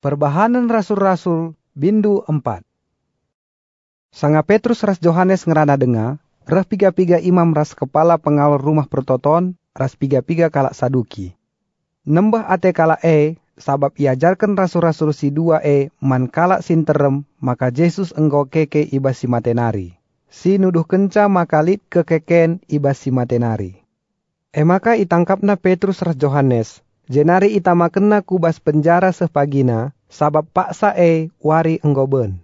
Perbahanan Rasul-Rasul Bindu 4 Sanga Petrus ras Johannes ngerana denga, rah piga-piga imam ras kepala pengawal rumah pertoton, ras piga-piga kalak saduki. Nembah ate kala e, sabab iajarkan rasul-rasul si dua e, man kalak sinterem, maka Yesus engkau keke ibas si matenari. Si nuduh kenca makalit kekeken ibas si matenari. E maka itangkapna Petrus ras Johannes, jenari itamakenna kubas penjara sepagina, sabab paksa e wari enggoben.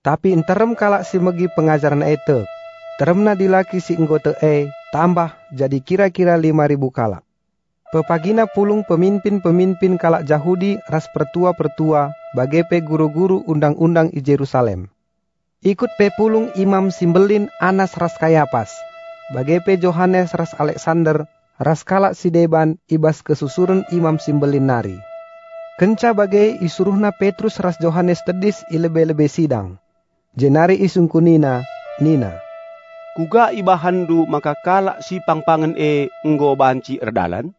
Tapi enterem kalak si megi pengajaran itu. Teremna dilaki si enggote e, tambah jadi kira-kira lima ribu kalak. Pepagina pulung pemimpin-pemimpin kalak Yahudi ras pertua-pertua bagepe guru-guru undang-undang i Jerusalem. Ikut pe pulung imam simbelin Anas ras Kayapas, bagepe Johannes ras Alexander, ras kalak si deban ibas kesusurun imam simbelin nari. Kenca bagai isuruhna Petrus ras Johannes tedis ilebe-lebe sidang. Jenari isungkunina, nina. Kuga ibahandu maka kalak si pangpangan e nggo banci erdalan.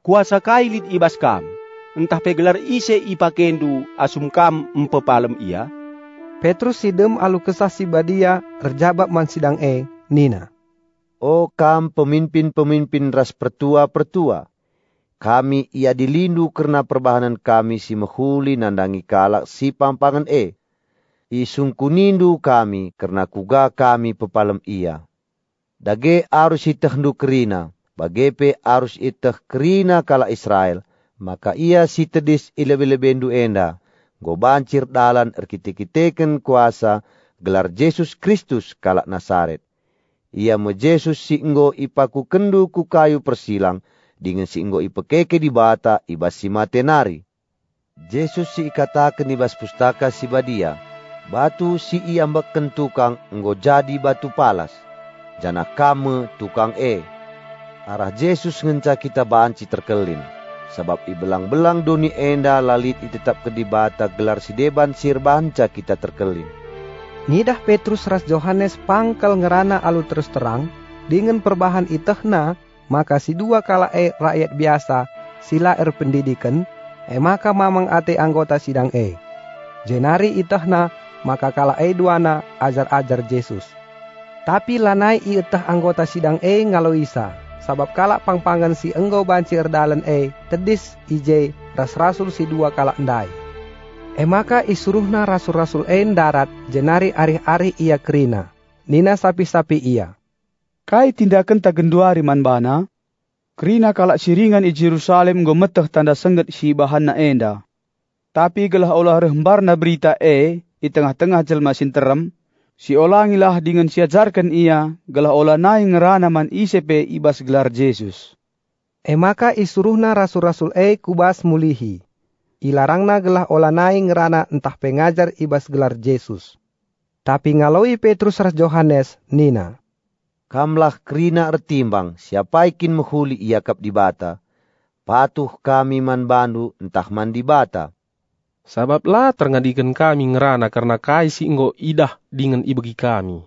Kuasa kailit ibas kam, entah pegelar ise ipakendu asum kam empepalem ia. Petrus sidem alu kesah si badia erjabak man sidang e, nina. O kam pemimpin-pemimpin ras pertua-pertua, kami ia dilindu karena perbahanan kami si mehuli nandangi kalak si pampangan e isungkunindu kami karena kuga kami pepalem ia. Dage arus itah kerina, bagepe arus itah kerina kala Israel, maka ia si tedis ilebe-lebendu enda, go bancir dalan erkite-kiteken kuasa gelar Yesus Kristus kala Nasaret. Ia me Yesus si enggo ipaku kendu ku kayu persilang, dengan si enggo ipekeke di bata ibas si matenari. Yesus si ikatakan ibas pustaka si badia, Batu si iambakan tukang enggo jadi batu palas. Jana kamu tukang e. Arah Yesus ngenca kita banci terkelin. Sebab ibelang-belang doni enda lalit tetap kedibata gelar si deban sir banca kita terkelin. Nidah Petrus ras Johannes pangkal ngerana alu terus terang, dengan perbahan itehna, maka si dua kala e rakyat biasa, sila er pendidikan, e maka mamang ate anggota sidang e. Jenari itehna maka kala e duana ajar-ajar Yesus. Tapi lanai ietah anggota sidang e ngaloisa, sabab kala pangpangan si enggo banci erdalan e, tedis ije ras rasul si dua kala endai. E maka isuruhna rasul-rasul e darat jenari ari-ari ia kerina, nina sapi-sapi ia. Kai tindakan tagenduari man bana, kerina kalak siringan i Jerusalem go meteh tanda sengget si bahan na enda. Tapi gelah olah rehembar na berita e, di tengah-tengah jelma sinterem, si olangilah dengan siajarkan ia, galah olah naing ngerana man isepe ibas gelar Yesus. E maka isuruhna rasul-rasul e kubas mulihi. Ilarangna gelah olah naing ngerana entah pengajar ibas gelar Yesus. Tapi ngaloi Petrus ras Johannes, Nina. Kamlah kerina ertimbang, siapa ikin menghuli ia kap di bata. Patuh kami man bandu entah man di bata Sabab lah terngadikan kami ngerana karena kai si enggo idah dengan ibegi kami.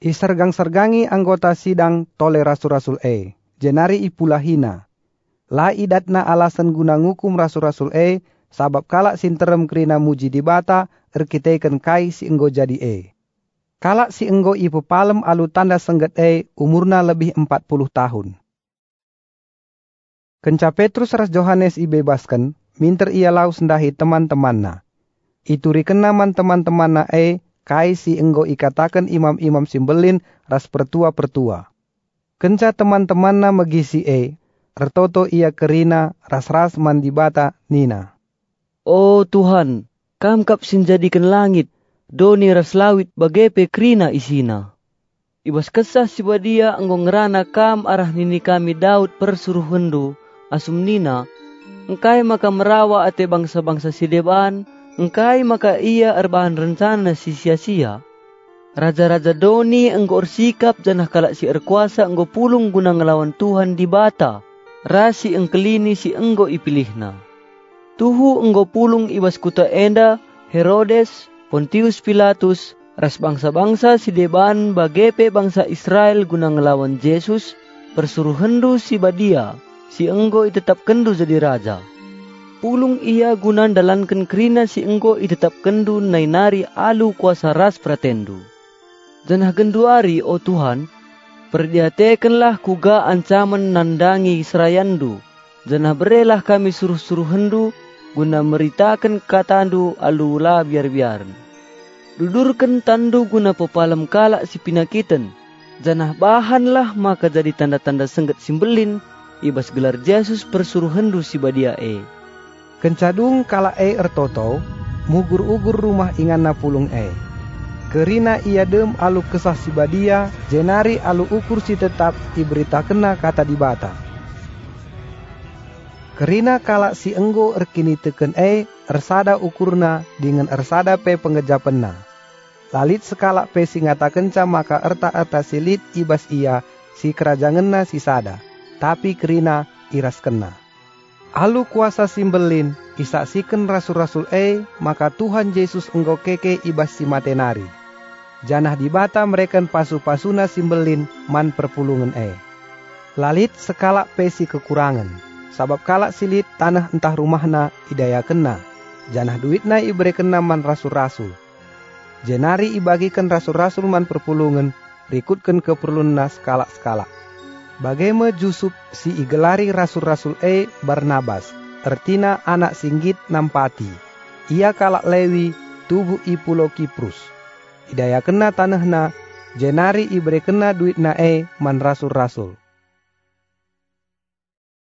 Isergang-sergangi anggota sidang tole rasul-rasul e, jenari ipulahina. La idatna alasan guna ngukum rasul-rasul e, sabab kalak sinterem kerina muji di bata, erkiteikan kai si enggo jadi e. Kalak si enggo ipu palem alu tanda sengget e, umurna lebih 40 tahun. Kenca Petrus ras Johannes ibebaskan, minter ia lau sendahi teman-temanna. Itu rikenaman teman-temanna e, kai si enggo ikatakan imam-imam simbelin ras pertua-pertua. Kenca teman-temanna megisi e, retoto ia kerina ras-ras mandibata nina. Oh Tuhan, kam kap sinjadikan langit, doni ras lawit bagepe kerina isina. Ibas kesah si badia enggo ngerana kam arah nini kami Daud persuruh hendu, asum nina, engkai maka merawa ate bangsa-bangsa si deban, engkai maka ia erbahan rencana si sia-sia. Raja-raja doni enggo sikap janah kalak si erkuasa enggo pulung guna ngelawan Tuhan di bata, rasi engkelini si enggo ipilihna. Tuhu enggo pulung ibas kuta enda, Herodes, Pontius Pilatus, ras bangsa-bangsa si deban bagepe bangsa Israel guna ngelawan Yesus, persuruh hendu si badia, si enggo tetap kendu jadi raja. pulung ia gunan dalankan kerina si engko itetap kendu nainari alu kuasa ras pratendu. Janah genduari, o Tuhan, perdiatekanlah kuga ancaman nandangi serayandu. Janah berelah kami suruh-suruh hendu, guna meritakan katandu alula biar-biar. Dudurkan tandu guna pepalam kalak si pinakitan, janah bahanlah maka jadi tanda-tanda sengget simbelin ibas gelar Yesus persuruhandu si badia e. Kencadung kala e ertoto, mugur-ugur rumah ingan na pulung e. Kerina ia dem alu kesah si badia, jenari alu ukur si tetap iberita kena kata di bata. Kerina kala si enggo erkini teken e, ersada ukurna dengan ersada pe pengejapenna. Lalit sekala pe si ngata kenca maka erta-erta silit ibas ia si kerajangenna si sada. Tapi kerina iras kena. Alu kuasa simbelin isaksikan rasul-rasul e maka Tuhan Yesus engkau keke ibas si matenari. Janah di bata mereka pasu-pasuna simbelin man perpulungan e. Lalit sekala pesi kekurangan. Sabab kalak silit tanah entah rumahna idaya kena. Janah duitna ibre kena man rasul-rasul jenari ibagikan rasul-rasul man perpulungan, rikutkan keperluan skala-skala. Bagaimana Jusuf si igelari rasul-rasul e Barnabas, ertina anak singgit nampati. Ia kalak lewi tubuh i pulau Kiprus. Idaya kena tanahna, jenari ibre kena duit na e man rasul-rasul.